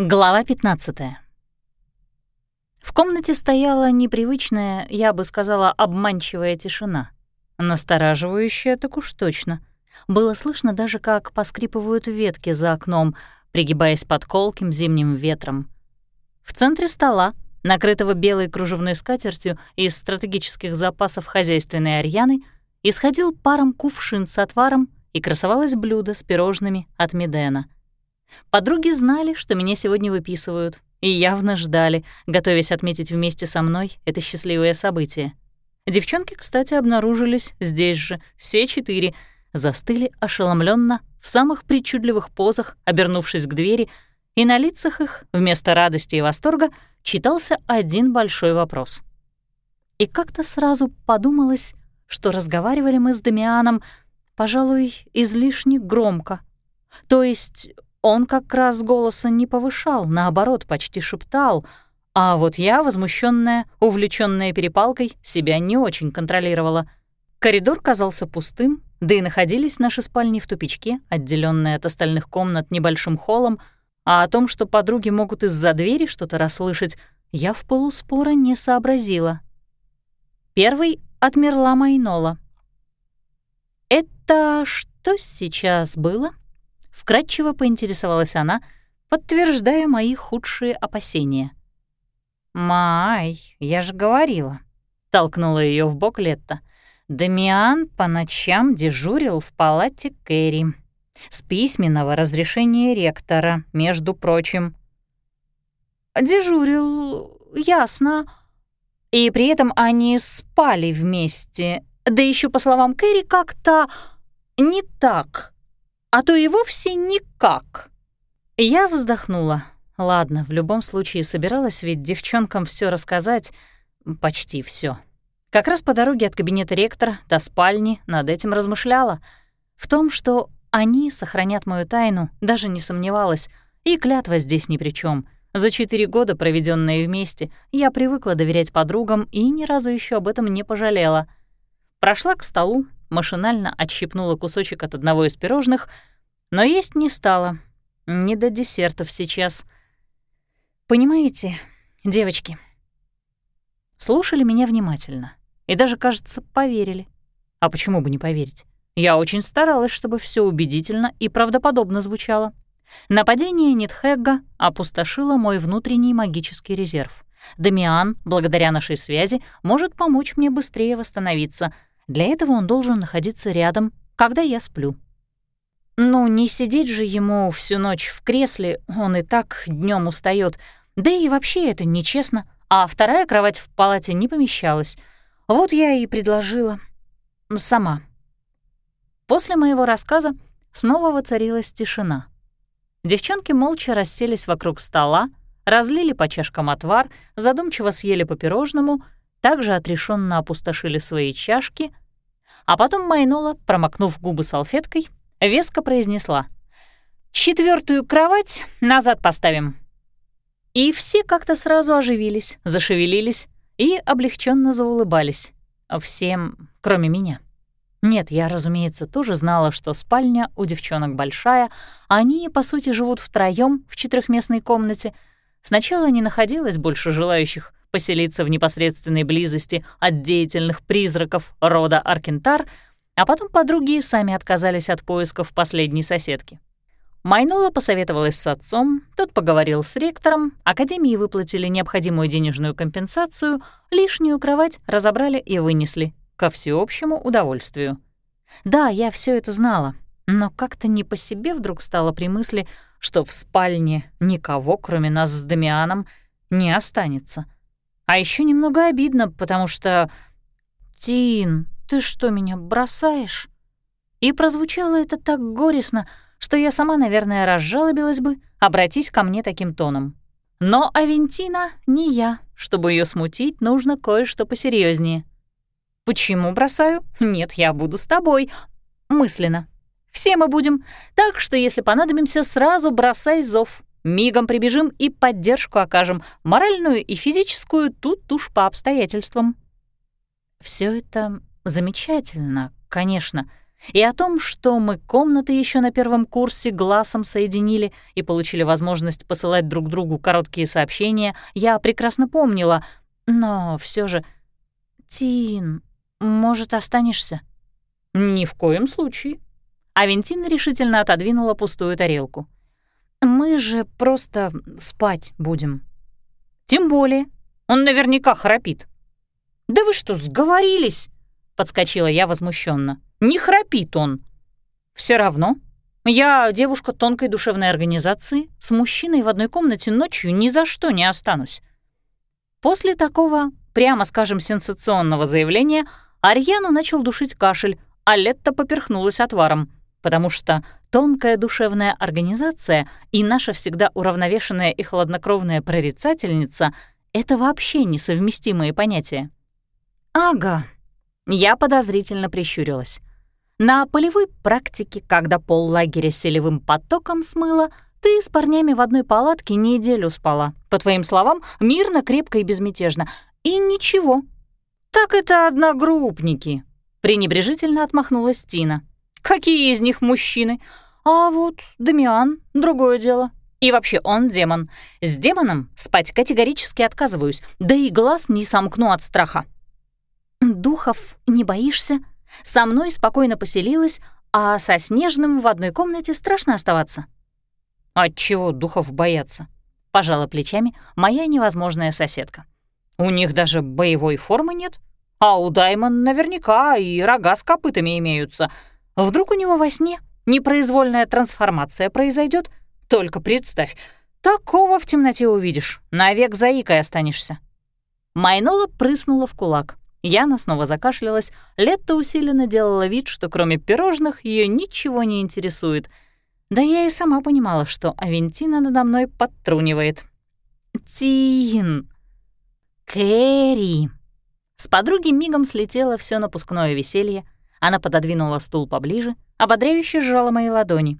Глава 15. В комнате стояла непривычная, я бы сказала, обманчивая тишина. Настораживающая так уж точно. Было слышно даже, как поскрипывают ветки за окном, пригибаясь под колким зимним ветром. В центре стола, накрытого белой кружевной скатертью из стратегических запасов хозяйственной Арьяны, исходил паром кувшин с отваром и красовалось блюдо с пирожными от Медена — Подруги знали, что меня сегодня выписывают, и явно ждали, готовясь отметить вместе со мной это счастливое событие. Девчонки, кстати, обнаружились здесь же, все четыре, застыли ошеломленно в самых причудливых позах, обернувшись к двери, и на лицах их вместо радости и восторга читался один большой вопрос. И как-то сразу подумалось, что разговаривали мы с Дамианом, пожалуй, излишне громко. То есть он как раз голоса не повышал, наоборот, почти шептал, а вот я, возмущенная, увлеченная перепалкой, себя не очень контролировала. Коридор казался пустым, да и находились наши спальни в тупичке, отделенные от остальных комнат небольшим холлом, а о том, что подруги могут из-за двери что-то расслышать, я в полуспора не сообразила. Первый отмерла Майнола. «Это что сейчас было?» Вкратчиво поинтересовалась она, подтверждая мои худшие опасения. «Май, я же говорила», — толкнула ее в бок Летта. «Дамиан по ночам дежурил в палате Кэрри. С письменного разрешения ректора, между прочим». «Дежурил, ясно. И при этом они спали вместе. Да еще по словам Кэрри, как-то не так а то и вовсе никак. Я вздохнула. Ладно, в любом случае собиралась ведь девчонкам все рассказать, почти все. Как раз по дороге от кабинета ректора до спальни над этим размышляла. В том, что они сохранят мою тайну, даже не сомневалась, и клятва здесь ни при чем. За четыре года, проведенные вместе, я привыкла доверять подругам и ни разу еще об этом не пожалела. Прошла к столу, машинально отщипнула кусочек от одного из пирожных, но есть не стала. Не до десертов сейчас. Понимаете, девочки, слушали меня внимательно и даже, кажется, поверили. А почему бы не поверить? Я очень старалась, чтобы все убедительно и правдоподобно звучало. Нападение Нитхегга опустошило мой внутренний магический резерв. Дамиан, благодаря нашей связи, может помочь мне быстрее восстановиться — для этого он должен находиться рядом, когда я сплю. Ну, не сидеть же ему всю ночь в кресле, он и так днем устает. Да и вообще это нечестно, а вторая кровать в палате не помещалась. Вот я и предложила. Сама. После моего рассказа снова воцарилась тишина. Девчонки молча расселись вокруг стола, разлили по чашкам отвар, задумчиво съели по пирожному — также отрешенно опустошили свои чашки, а потом Майнола, промокнув губы салфеткой, веско произнесла «Четвертую кровать назад поставим». И все как-то сразу оживились, зашевелились и облегченно заулыбались. Всем, кроме меня. Нет, я, разумеется, тоже знала, что спальня у девчонок большая, а они, по сути, живут втроём в четырехместной комнате. Сначала не находилось больше желающих поселиться в непосредственной близости от деятельных призраков рода Аркентар, а потом подруги сами отказались от поисков последней соседки. Майнула посоветовалась с отцом, тот поговорил с ректором, академии выплатили необходимую денежную компенсацию, лишнюю кровать разобрали и вынесли, ко всеобщему удовольствию. Да, я все это знала, но как-то не по себе вдруг стало при мысли, что в спальне никого, кроме нас с Дамианом, не останется — а еще немного обидно, потому что... «Тин, ты что, меня бросаешь?» И прозвучало это так горестно, что я сама, наверное, разжалобилась бы, обратись ко мне таким тоном. Но Авентина не я. Чтобы ее смутить, нужно кое-что посерьезнее. «Почему бросаю? Нет, я буду с тобой. Мысленно. Все мы будем. Так что, если понадобимся, сразу бросай зов. Мигом прибежим и поддержку окажем, моральную и физическую, тут уж по обстоятельствам. Все это замечательно, конечно, И о том, что мы комнаты еще на первом курсе глазом соединили и получили возможность посылать друг другу короткие сообщения, я прекрасно помнила, но все же... «Тин, может, останешься?» «Ни в коем случае». Авентина решительно отодвинула пустую тарелку. «Мы же просто спать будем». «Тем более. Он наверняка храпит». «Да вы что, сговорились?» — подскочила я возмущенно. «Не храпит он». Все равно. Я девушка тонкой душевной организации, с мужчиной в одной комнате ночью ни за что не останусь». После такого, прямо скажем, сенсационного заявления Арьяну начал душить кашель, а Летта поперхнулась отваром, потому что тонкая душевная организация и наша всегда уравновешенная и хладнокровная прорицательница — это вообще несовместимые понятия. «Ага», — я подозрительно прищурилась. На полевой практике, когда пол лагеря селевым потоком смыло, ты с парнями в одной палатке неделю спала. По твоим словам, мирно, крепко и безмятежно. И ничего. Так это одногруппники. Пренебрежительно отмахнулась Тина. Какие из них мужчины? А вот Дамиан — другое дело. И вообще он демон. С демоном спать категорически отказываюсь, да и глаз не сомкну от страха. «Духов не боишься?» Со мной спокойно поселилась, а со Снежным в одной комнате страшно оставаться. «Отчего духов бояться?» — пожала плечами моя невозможная соседка. «У них даже боевой формы нет, а у Даймон наверняка и рога с копытами имеются. Вдруг у него во сне непроизвольная трансформация произойдет? Только представь, такого в темноте увидишь, навек заикой останешься». Майнола прыснула в кулак. Яна снова закашлялась, Летта усиленно делала вид, что кроме пирожных ее ничего не интересует. Да я и сама понимала, что Авентина надо мной подтрунивает. «Тин! Кэрри!» С подруги мигом слетело все напускное веселье. Она пододвинула стул поближе, ободряюще сжала мои ладони.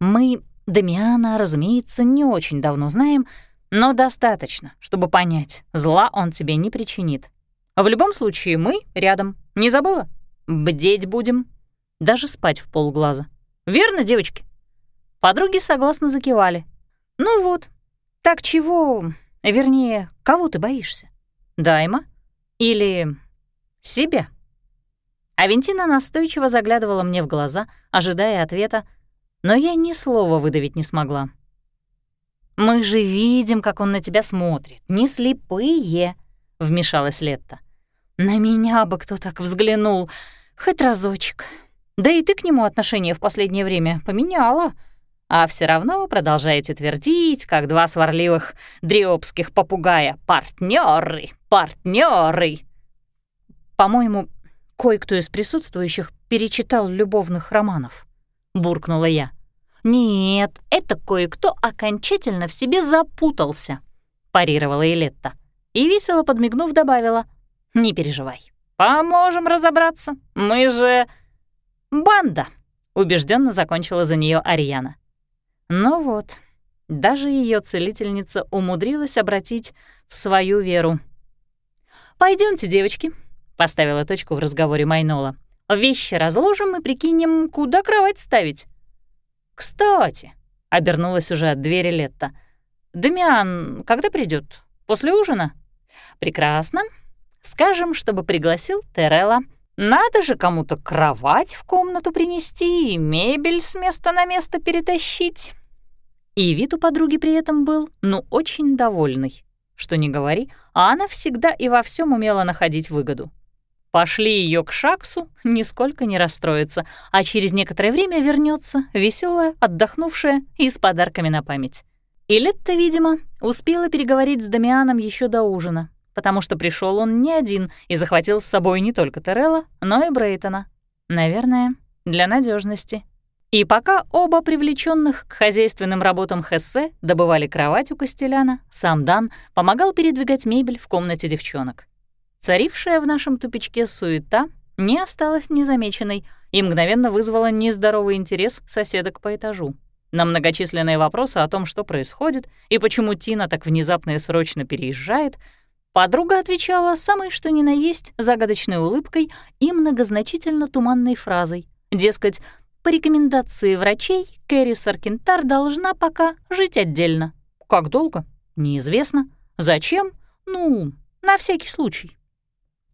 «Мы Дамиана, разумеется, не очень давно знаем, но достаточно, чтобы понять, зла он тебе не причинит. В любом случае, мы рядом. Не забыла? Бдеть будем. Даже спать в полглаза. Верно, девочки?» Подруги согласно закивали. «Ну вот, так чего, вернее, кого ты боишься? Дайма или себя?» Авентина настойчиво заглядывала мне в глаза, ожидая ответа, но я ни слова выдавить не смогла. «Мы же видим, как он на тебя смотрит, не слепые», — вмешалась Летта. На меня бы кто так взглянул, хоть разочек. Да и ты к нему отношение в последнее время поменяла. А все равно продолжаете твердить, как два сварливых дриопских попугая. «Партнёры! Партнёры!» «По-моему, кое-кто из присутствующих перечитал любовных романов», — буркнула я. «Нет, это кое-кто окончательно в себе запутался», — парировала Элетта. И весело подмигнув добавила — не переживай. Поможем разобраться. Мы же... Банда!» — убежденно закончила за нее Ариана. Ну вот, даже ее целительница умудрилась обратить в свою веру. Пойдемте, девочки», — поставила точку в разговоре Майнола. «Вещи разложим и прикинем, куда кровать ставить». «Кстати», — обернулась уже от двери Летта, «Дамиан когда придет? После ужина?» «Прекрасно. Скажем, чтобы пригласил Терелла. Надо же кому-то кровать в комнату принести и мебель с места на место перетащить. И вид у подруги при этом был, ну, очень довольный. Что не говори, а она всегда и во всем умела находить выгоду. Пошли ее к Шаксу, нисколько не расстроится, а через некоторое время вернется, веселая, отдохнувшая и с подарками на память. И Летта, видимо, успела переговорить с Дамианом еще до ужина, потому что пришел он не один и захватил с собой не только Терелла, но и Брейтона. Наверное, для надежности. И пока оба привлеченных к хозяйственным работам Хессе добывали кровать у Костеляна, сам Дан помогал передвигать мебель в комнате девчонок. Царившая в нашем тупичке суета не осталась незамеченной и мгновенно вызвала нездоровый интерес соседок по этажу. На многочисленные вопросы о том, что происходит и почему Тина так внезапно и срочно переезжает, Подруга отвечала самой что ни на есть загадочной улыбкой и многозначительно туманной фразой Дескать, по рекомендации врачей, Кэрри Саркентар должна пока жить отдельно. Как долго? Неизвестно. Зачем? Ну, на всякий случай.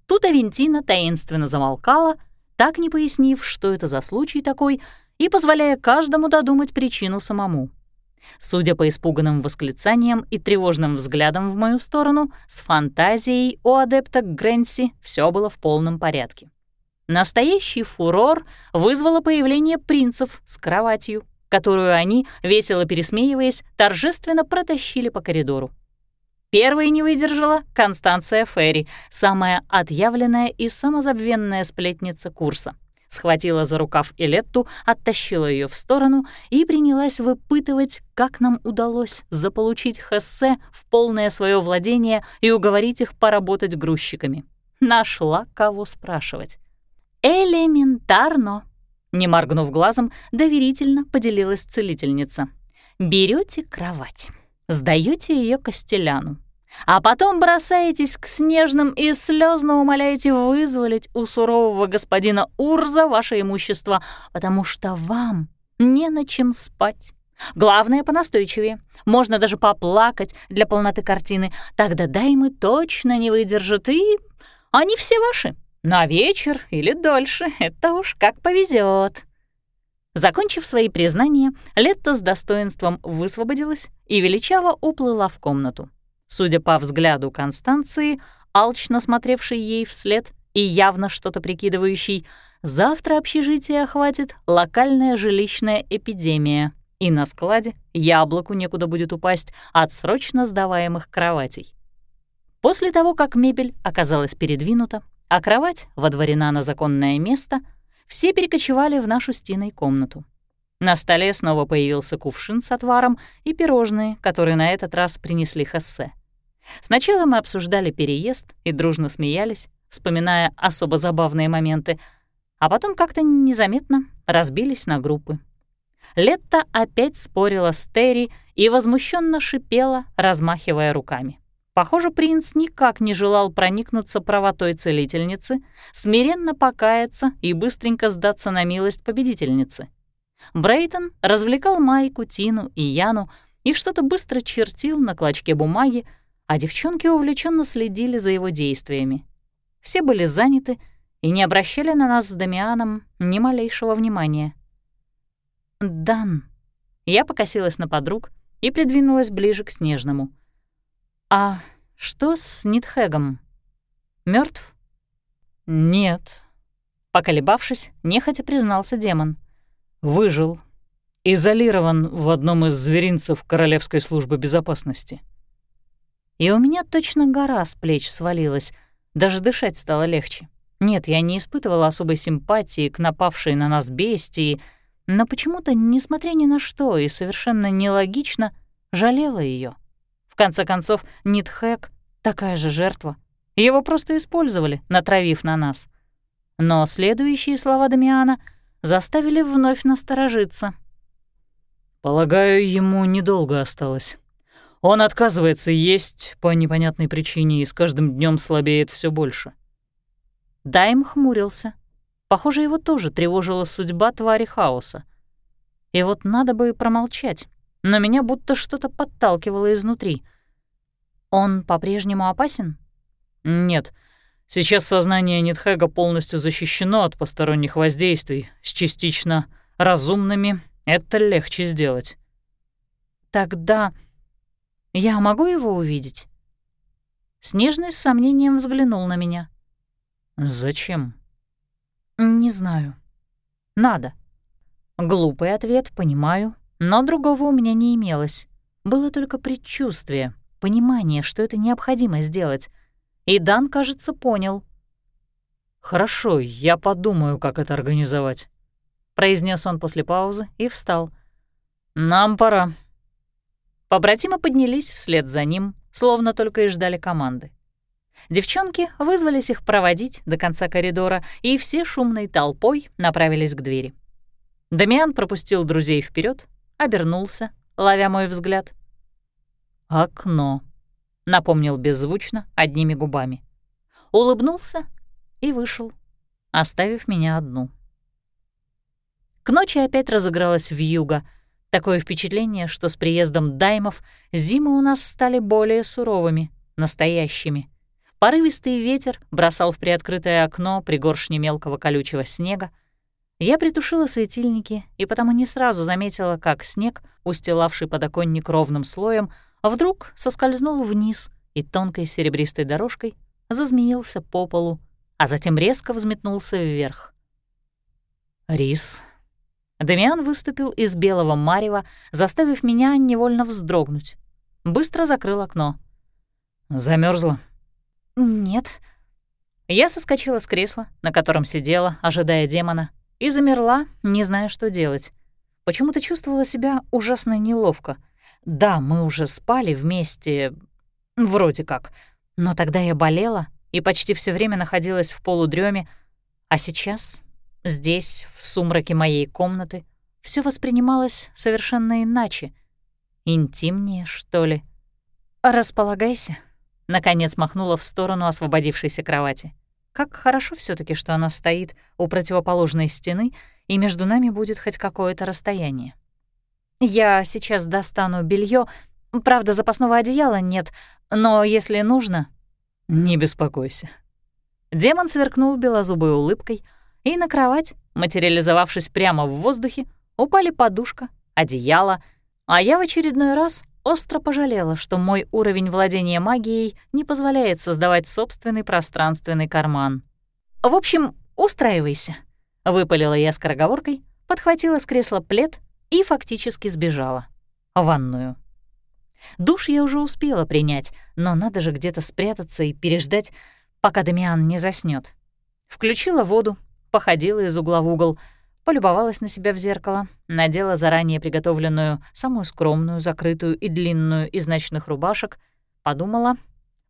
Тут Авентина таинственно замолкала, так не пояснив, что это за случай такой, и позволяя каждому додумать причину самому. Судя по испуганным восклицаниям и тревожным взглядам в мою сторону, с фантазией у адепта Грэнси все было в полном порядке. Настоящий фурор вызвало появление принцев с кроватью, которую они, весело пересмеиваясь, торжественно протащили по коридору. Первой не выдержала Констанция Ферри, самая отъявленная и самозабвенная сплетница курса. Схватила за рукав Элетту, оттащила ее в сторону и принялась выпытывать, как нам удалось заполучить Хессе в полное свое владение и уговорить их поработать грузчиками. Нашла кого спрашивать. «Элементарно!» Не моргнув глазом, доверительно поделилась целительница. Берете кровать, сдаете ее Костеляну, а потом бросаетесь к снежным и слезно умоляете вызволить у сурового господина Урза ваше имущество, потому что вам не на чем спать. Главное, понастойчивее. Можно даже поплакать для полноты картины. Тогда даймы точно не выдержат, и они все ваши. На вечер или дольше, это уж как повезет. Закончив свои признания, Летта с достоинством высвободилась и величаво уплыла в комнату. Судя по взгляду Констанции, алчно смотревшей ей вслед и явно что-то прикидывающей, завтра общежитие охватит локальная жилищная эпидемия, и на складе яблоку некуда будет упасть от срочно сдаваемых кроватей. После того, как мебель оказалась передвинута, а кровать водворена на законное место, все перекочевали в нашу стеной комнату. На столе снова появился кувшин с отваром и пирожные, которые на этот раз принесли Хассе. Сначала мы обсуждали переезд и дружно смеялись, вспоминая особо забавные моменты, а потом как-то незаметно разбились на группы. Летта опять спорила с Терри и возмущенно шипела, размахивая руками. Похоже, принц никак не желал проникнуться правотой целительницы, смиренно покаяться и быстренько сдаться на милость победительницы. Брейтон развлекал Майку, Тину и Яну и что-то быстро чертил на клочке бумаги, а девчонки увлеченно следили за его действиями. Все были заняты и не обращали на нас с Дамианом ни малейшего внимания. «Дан», я покосилась на подруг и придвинулась ближе к Снежному — «А что с Нитхэгом? Мертв? «Нет». Поколебавшись, нехотя признался демон. «Выжил. Изолирован в одном из зверинцев Королевской службы безопасности». И у меня точно гора с плеч свалилась, даже дышать стало легче. Нет, я не испытывала особой симпатии к напавшей на нас бестии, но почему-то, несмотря ни на что и совершенно нелогично, жалела ее. В конце концов, Нитхэк — такая же жертва. Его просто использовали, натравив на нас. Но следующие слова Дамиана заставили вновь насторожиться. «Полагаю, ему недолго осталось. Он отказывается есть по непонятной причине и с каждым днем слабеет все больше». Дайм хмурился. Похоже, его тоже тревожила судьба твари хаоса. И вот надо бы промолчать но меня будто что-то подталкивало изнутри. Он по-прежнему опасен? Нет. Сейчас сознание Нитхэга полностью защищено от посторонних воздействий. С частично разумными это легче сделать. Тогда я могу его увидеть? Снежный с сомнением взглянул на меня. Зачем? Не знаю. Надо. Глупый ответ, понимаю, но другого у меня не имелось. Было только предчувствие, понимание, что это необходимо сделать. И Дан, кажется, понял. «Хорошо, я подумаю, как это организовать», — произнес он после паузы и встал. «Нам пора». Побратимы поднялись вслед за ним, словно только и ждали команды. Девчонки вызвались их проводить до конца коридора, и все шумной толпой направились к двери. Дамиан пропустил друзей вперед, обернулся, ловя мой взгляд. «Окно», — напомнил беззвучно, одними губами. Улыбнулся и вышел, оставив меня одну. К ночи опять разыгралась вьюга. Такое впечатление, что с приездом даймов зимы у нас стали более суровыми, настоящими. Порывистый ветер бросал в приоткрытое окно пригоршни мелкого колючего снега. Я притушила светильники и потому не сразу заметила, как снег, устилавший подоконник ровным слоем, вдруг соскользнул вниз и тонкой серебристой дорожкой зазмеился по полу, а затем резко взметнулся вверх. Рис. Дамиан выступил из белого марева, заставив меня невольно вздрогнуть. Быстро закрыл окно. Замерзла? «Нет». Я соскочила с кресла, на котором сидела, ожидая демона, и замерла, не зная, что делать. Почему-то чувствовала себя ужасно неловко. Да, мы уже спали вместе, вроде как, но тогда я болела и почти все время находилась в полудреме, а сейчас, здесь, в сумраке моей комнаты, все воспринималось совершенно иначе. Интимнее, что ли. «Располагайся», — наконец махнула в сторону освободившейся кровати. Как хорошо все таки что она стоит у противоположной стены, и между нами будет хоть какое-то расстояние. Я сейчас достану белье, правда, запасного одеяла нет, но если нужно... Не беспокойся. Демон сверкнул белозубой улыбкой, и на кровать, материализовавшись прямо в воздухе, упали подушка, одеяло, а я в очередной раз остро пожалела, что мой уровень владения магией не позволяет создавать собственный пространственный карман. «В общем, устраивайся», — выпалила я скороговоркой, подхватила с кресла плед и фактически сбежала. В ванную. Душ я уже успела принять, но надо же где-то спрятаться и переждать, пока Дамиан не заснет. Включила воду, походила из угла в угол — полюбовалась на себя в зеркало, надела заранее приготовленную, самую скромную, закрытую и длинную из ночных рубашек, подумала,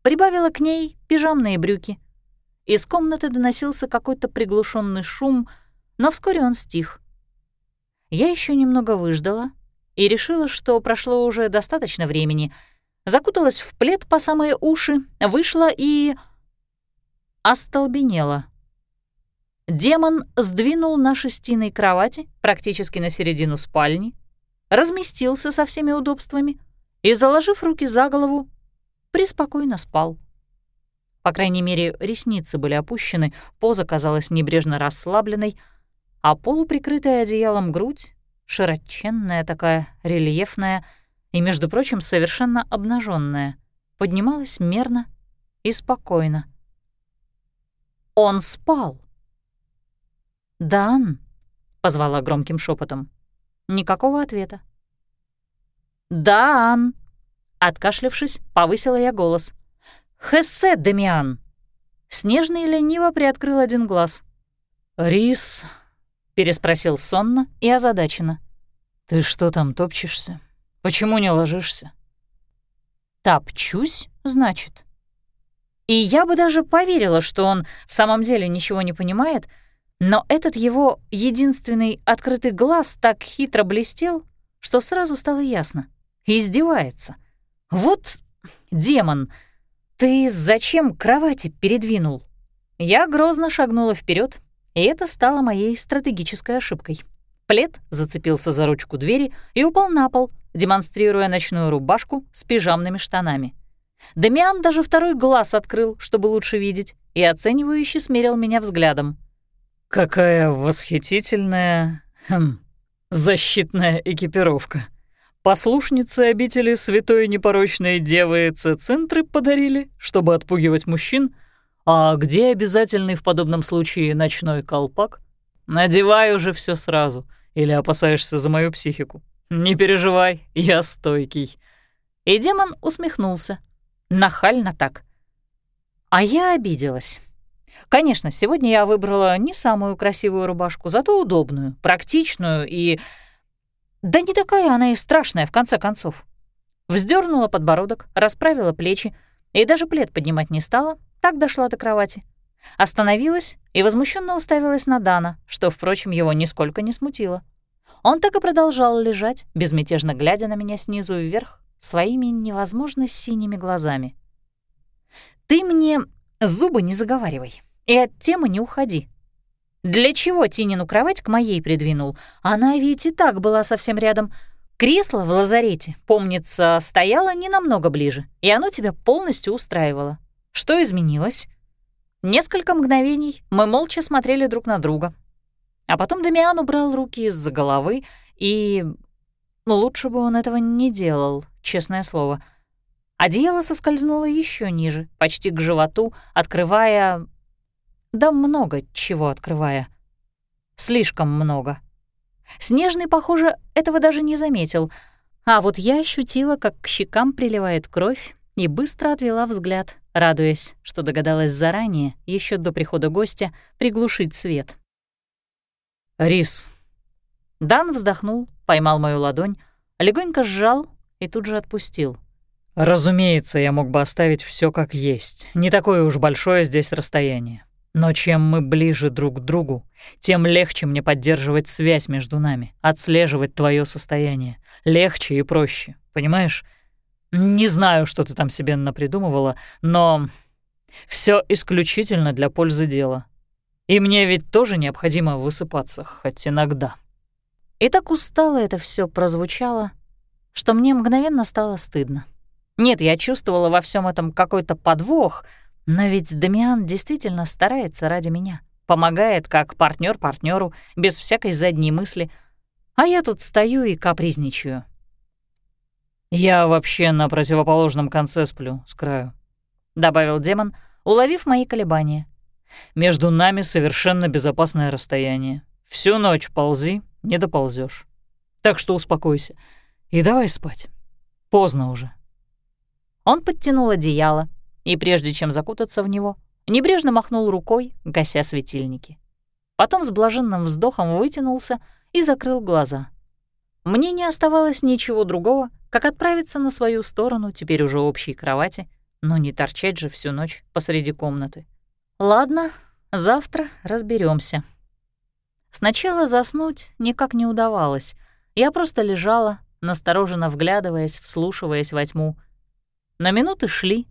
прибавила к ней пижамные брюки. Из комнаты доносился какой-то приглушенный шум, но вскоре он стих. Я еще немного выждала и решила, что прошло уже достаточно времени, закуталась в плед по самые уши, вышла и... остолбенела — Демон сдвинул на шестиной кровати практически на середину спальни, разместился со всеми удобствами и, заложив руки за голову, преспокойно спал. По крайней мере, ресницы были опущены, поза казалась небрежно расслабленной, а полуприкрытая одеялом грудь, широченная такая, рельефная и, между прочим, совершенно обнаженная, поднималась мерно и спокойно. Он спал. «Дан!» — позвала громким шепотом. Никакого ответа. «Дан!» — откашлявшись, повысила я голос. «Хессе, Демиан!» Снежный лениво приоткрыл один глаз. «Рис?» — переспросил сонно и озадаченно. «Ты что там топчешься? Почему не ложишься?» «Топчусь, значит?» И я бы даже поверила, что он в самом деле ничего не понимает, — но этот его единственный открытый глаз так хитро блестел, что сразу стало ясно. Издевается. Вот демон, ты зачем кровати передвинул? Я грозно шагнула вперед, и это стало моей стратегической ошибкой. Плед зацепился за ручку двери и упал на пол, демонстрируя ночную рубашку с пижамными штанами. Дамиан даже второй глаз открыл, чтобы лучше видеть, и оценивающе смерил меня взглядом. «Какая восхитительная... Хм, защитная экипировка. Послушницы обители святой непорочной девы Цицинтры подарили, чтобы отпугивать мужчин, а где обязательный в подобном случае ночной колпак? Надевай уже все сразу, или опасаешься за мою психику. Не переживай, я стойкий». И демон усмехнулся. Нахально так. А я обиделась. Конечно, сегодня я выбрала не самую красивую рубашку, зато удобную, практичную и... Да не такая она и страшная, в конце концов. Вздернула подбородок, расправила плечи и даже плед поднимать не стала, так дошла до кровати. Остановилась и возмущенно уставилась на Дана, что, впрочем, его нисколько не смутило. Он так и продолжал лежать, безмятежно глядя на меня снизу вверх, своими невозможно синими глазами. «Ты мне зубы не заговаривай», и от темы не уходи. Для чего Тинину кровать к моей придвинул? Она ведь и так была совсем рядом. Кресло в лазарете, помнится, стояло не намного ближе, и оно тебя полностью устраивало. Что изменилось? Несколько мгновений мы молча смотрели друг на друга. А потом Дамиан убрал руки из-за головы, и... Лучше бы он этого не делал, честное слово. Одеяло соскользнуло еще ниже, почти к животу, открывая да много чего открывая. Слишком много. Снежный, похоже, этого даже не заметил, а вот я ощутила, как к щекам приливает кровь, и быстро отвела взгляд, радуясь, что догадалась заранее, еще до прихода гостя, приглушить свет. «Рис». Дан вздохнул, поймал мою ладонь, легонько сжал и тут же отпустил. «Разумеется, я мог бы оставить все как есть. Не такое уж большое здесь расстояние. Но чем мы ближе друг к другу, тем легче мне поддерживать связь между нами, отслеживать твое состояние. Легче и проще, понимаешь? Не знаю, что ты там себе напридумывала, но все исключительно для пользы дела. И мне ведь тоже необходимо высыпаться, хоть иногда. И так устало это все прозвучало, что мне мгновенно стало стыдно. Нет, я чувствовала во всем этом какой-то подвох — но ведь Дамиан действительно старается ради меня, помогает как партнер партнеру без всякой задней мысли, а я тут стою и капризничаю. «Я вообще на противоположном конце сплю, с краю», — добавил демон, уловив мои колебания. «Между нами совершенно безопасное расстояние. Всю ночь ползи, не доползешь. Так что успокойся и давай спать. Поздно уже». Он подтянул одеяло, и прежде чем закутаться в него, небрежно махнул рукой, гася светильники. Потом с блаженным вздохом вытянулся и закрыл глаза. Мне не оставалось ничего другого, как отправиться на свою сторону теперь уже общей кровати, но не торчать же всю ночь посреди комнаты. Ладно, завтра разберемся. Сначала заснуть никак не удавалось. Я просто лежала, настороженно вглядываясь, вслушиваясь во тьму. На минуты шли,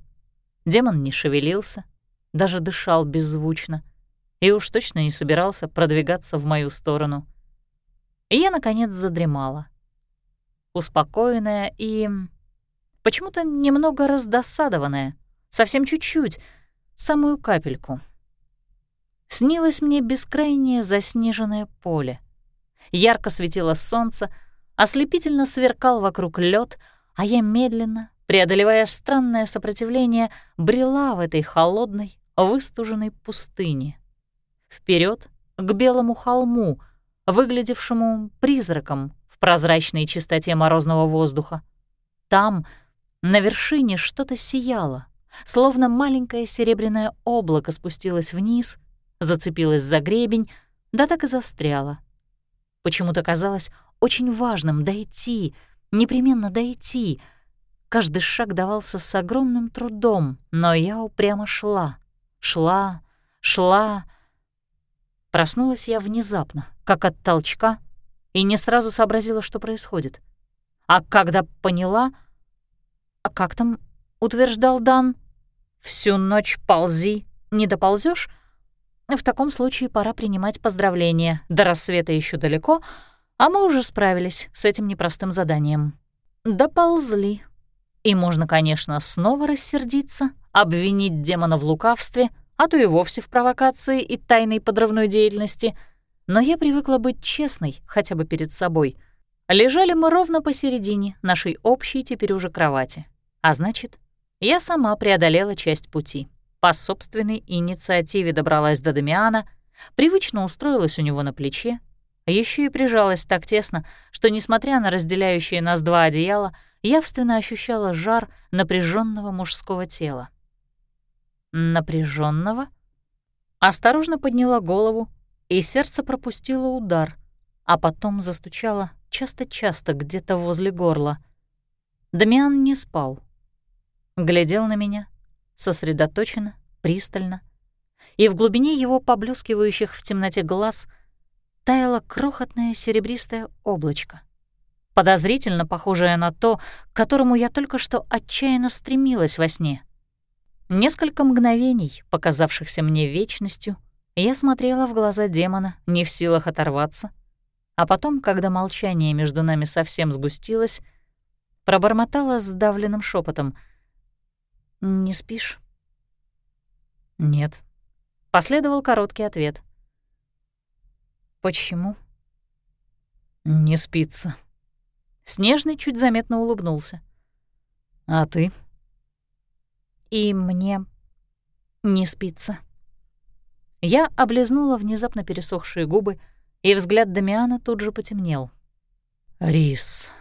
Демон не шевелился, даже дышал беззвучно и уж точно не собирался продвигаться в мою сторону. И я, наконец, задремала. Успокоенная и почему-то немного раздосадованная. Совсем чуть-чуть, самую капельку. Снилось мне бескрайнее заснеженное поле. Ярко светило солнце, ослепительно сверкал вокруг лед, а я медленно, преодолевая странное сопротивление, брела в этой холодной, выстуженной пустыне. Вперед к белому холму, выглядевшему призраком в прозрачной чистоте морозного воздуха. Там, на вершине, что-то сияло, словно маленькое серебряное облако спустилось вниз, зацепилось за гребень, да так и застряло. Почему-то казалось очень важным дойти, непременно дойти — Каждый шаг давался с огромным трудом, но я упрямо шла, шла, шла. Проснулась я внезапно, как от толчка, и не сразу сообразила, что происходит. А когда поняла... А как там утверждал Дан? Всю ночь ползи, не доползешь? В таком случае пора принимать поздравления. До рассвета еще далеко, а мы уже справились с этим непростым заданием. Доползли. И можно, конечно, снова рассердиться, обвинить демона в лукавстве, а то и вовсе в провокации и тайной подрывной деятельности. Но я привыкла быть честной хотя бы перед собой. Лежали мы ровно посередине нашей общей теперь уже кровати. А значит, я сама преодолела часть пути. По собственной инициативе добралась до Дамиана, привычно устроилась у него на плече, еще и прижалась так тесно, что, несмотря на разделяющие нас два одеяла, явственно ощущала жар напряженного мужского тела. Напряженного? Осторожно подняла голову, и сердце пропустило удар, а потом застучало часто-часто где-то возле горла. Дамиан не спал. Глядел на меня, сосредоточенно, пристально, и в глубине его поблескивающих в темноте глаз таяло крохотное серебристое облачко — подозрительно похожее на то, к которому я только что отчаянно стремилась во сне. Несколько мгновений, показавшихся мне вечностью, Я смотрела в глаза демона, не в силах оторваться, а потом, когда молчание между нами совсем сгустилось, пробормотала сдавленным шепотом: «Не спишь?» «Нет». Последовал короткий ответ. «Почему?» «Не спится». Снежный чуть заметно улыбнулся. «А ты?» «И мне не спится». Я облизнула внезапно пересохшие губы, и взгляд Дамиана тут же потемнел. «Рис».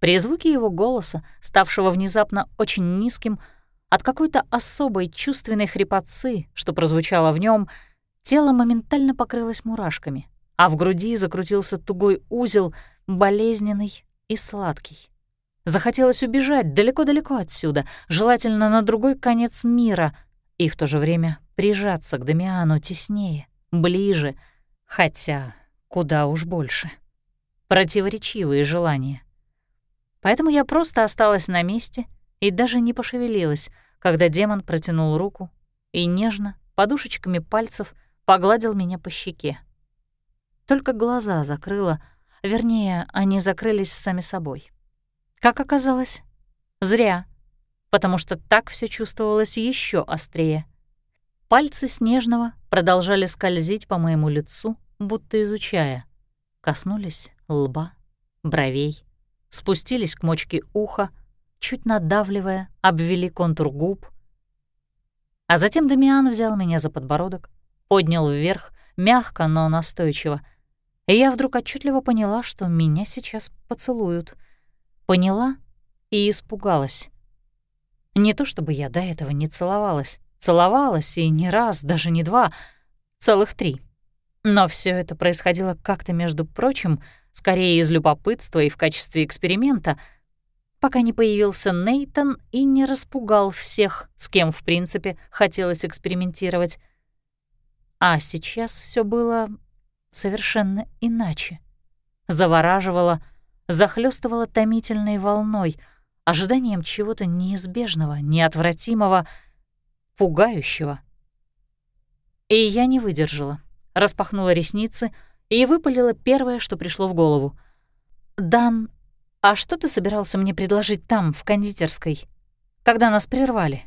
При звуке его голоса, ставшего внезапно очень низким, от какой-то особой чувственной хрипотцы, что прозвучало в нем, тело моментально покрылось мурашками, а в груди закрутился тугой узел, болезненный и сладкий. Захотелось убежать далеко-далеко отсюда, желательно на другой конец мира, и в то же время прижаться к Дамиану теснее, ближе, хотя куда уж больше. Противоречивые желания. Поэтому я просто осталась на месте и даже не пошевелилась, когда демон протянул руку и нежно, подушечками пальцев, погладил меня по щеке. Только глаза закрыла, вернее, они закрылись сами собой. Как оказалось, зря, потому что так все чувствовалось еще острее. Пальцы Снежного продолжали скользить по моему лицу, будто изучая. Коснулись лба, бровей, спустились к мочке уха, чуть надавливая, обвели контур губ. А затем Дамиан взял меня за подбородок, поднял вверх, мягко, но настойчиво, и я вдруг отчетливо поняла, что меня сейчас поцелуют. Поняла и испугалась. Не то чтобы я до этого не целовалась. Целовалась, и не раз, даже не два, целых три. Но все это происходило как-то, между прочим, скорее из любопытства и в качестве эксперимента — пока не появился Нейтон и не распугал всех, с кем, в принципе, хотелось экспериментировать. А сейчас все было совершенно иначе. Завораживало, захлестывало томительной волной, ожиданием чего-то неизбежного, неотвратимого, пугающего. И я не выдержала, распахнула ресницы и выпалила первое, что пришло в голову. «Дан «А что ты собирался мне предложить там, в кондитерской, когда нас прервали?»